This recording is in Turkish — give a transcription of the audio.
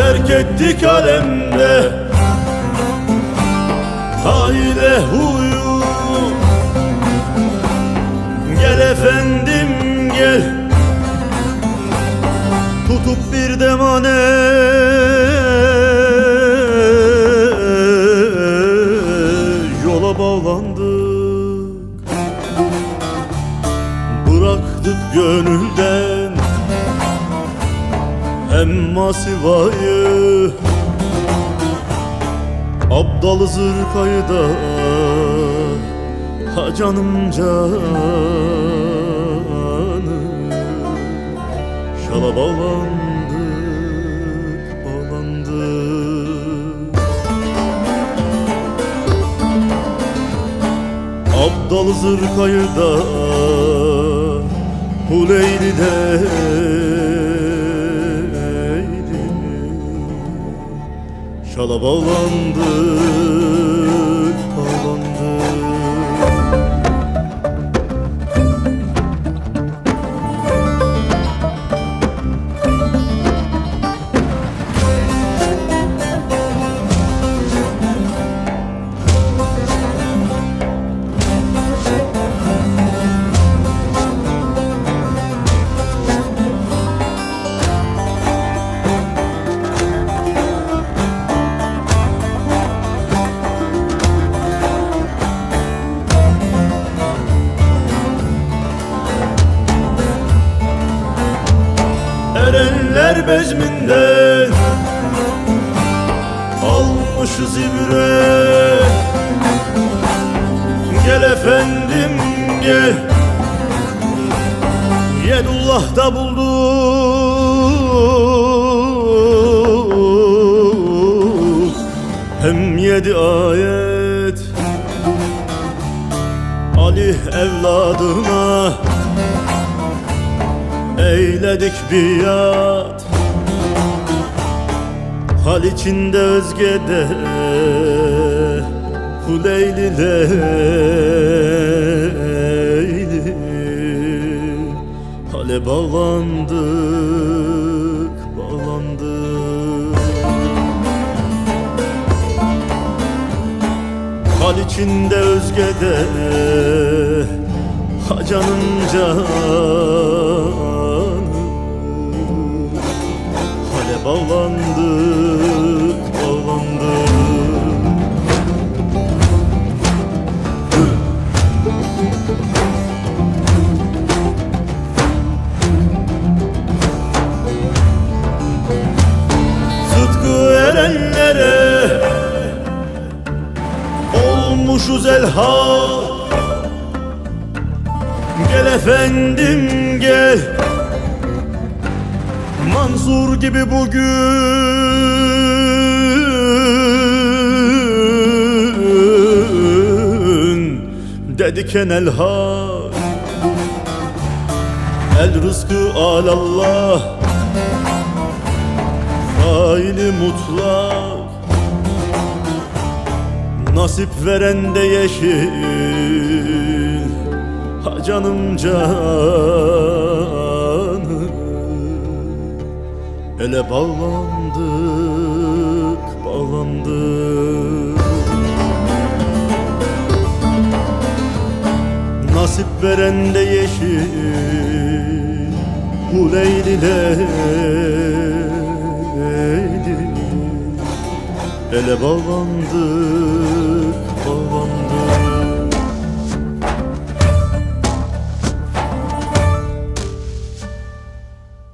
terk ettik alemde Aile huyu. Gel efendim gel. Tutup bir demane. Yola bağlandık. Bıraktık gönülden Hem masivayı Abdal zırkayı da Ha canım canım Şala bağlandık, bağlandık Abdal zırkayı da Huleyli Bağlandık, Erenler bezminden Almışız ibret Gel efendim gel. Yedullah'ta bulduk. Hem yedi ayet. Ali evladına eyledik biat. Hal içinde özgede Huleyli leyli Hale bağlandık, bağlandık. Hal içinde özgede Ha canım bağlandık, bağlandık. Sıtkı erenlere Olmuşuz elha Gel efendim gel Mansur gibi bugün. Dedik enel hak El rızkı alallah Faili mutlak Nasip veren de yeşil. Ha canım canım Ele bağlandık, bağlandık. Nasip veren de yeşil Bu leyli Ele bağlandık